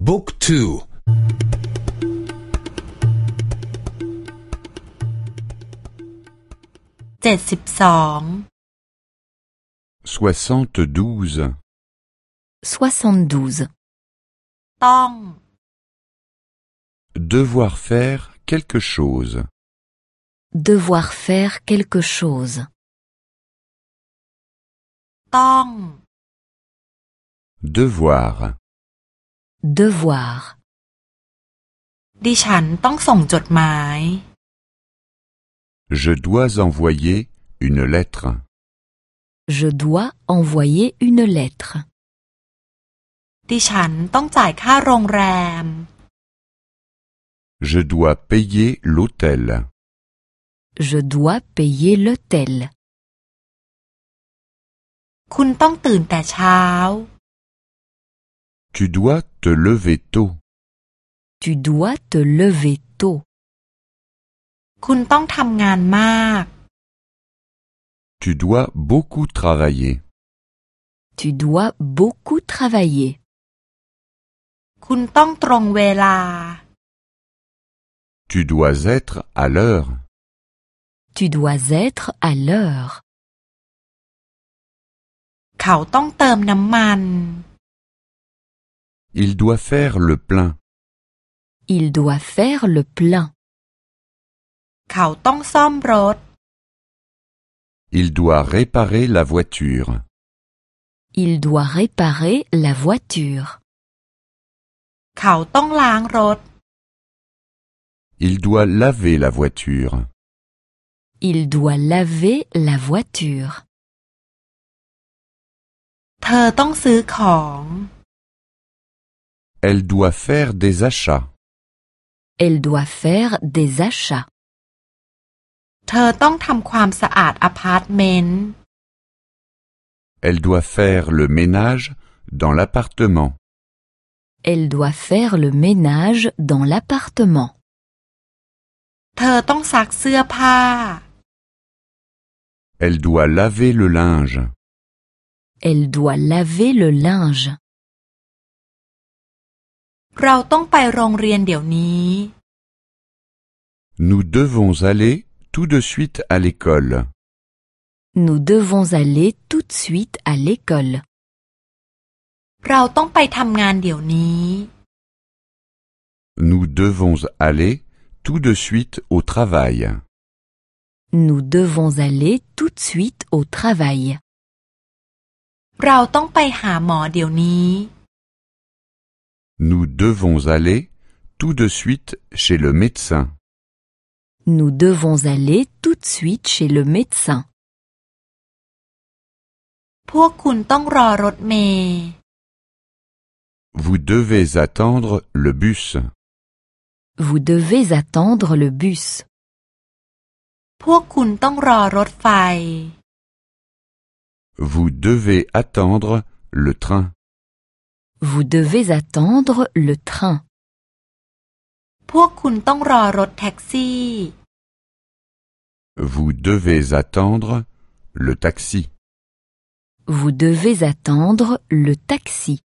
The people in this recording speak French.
Book 2 72 72 72 Devoir faire quelque chose. Devoir faire quelque chose. Devoir Devoir. ดิฉันต้องส่งจดหมาย je dois envoyer une lettre, Je dois envoyer une lettre. ดิฉันต้องจ่ายค่าโรงแรม je dois payer l'hôtel, Je dois payer l'hôtel. คุณต้องตื่นแต่เช้า Tu dois te lever tôt. Tu dois te lever tôt. Tu dois beaucoup travailler. Tu dois beaucoup travailler. Tu dois être à l'heure. Tu dois être à l'heure. il doit faire le plein, Il doit faire le plein. เขาต้องซ่อมรถ il doit réparer la voiture, Il doit réparer la voiture. เขาต้องล้างรถ il doit laver la voiture, Il doit laver la voiture. เธอต้องซื้อของ elle doit faire des achats, Elle doit faire des achats. เธอต้องทำความสะอาดอพาร์ตเมนต์ elle doit faire le ménage dans l'appartement, Elle doit faire le ménage dans l'appartement. เธอต้องซักเสื้อผ้า elle doit laver le linge, Elle doit laver le linge. เราต้องไปโรงเรียนเดี๋ยวนี้ nous devons aller tout de suite à l'école, Nous devons aller tout de suite à l'école. เราต้องไปทำงานเดี๋ยวนี้ nous devons aller tout de suite au travail, Nous devons aller tout de suite au travail. เราต้องไปหาหมอเดี๋ยวนี้ nous devons aller tout de suite chez le médecin, Nous devons aller tout de suite chez le médecin. พวกคุณต้องรอรถเมล์ vous devez attendre le bus, Vous devez attendre le bus. พวกคุณต้องรอรถไฟ vous devez attendre le train, Vous devez attendre le train. พวกคุณต้องรอรถแท็กซี่ vous devez attendre le taxi. Vous devez attendre le taxi.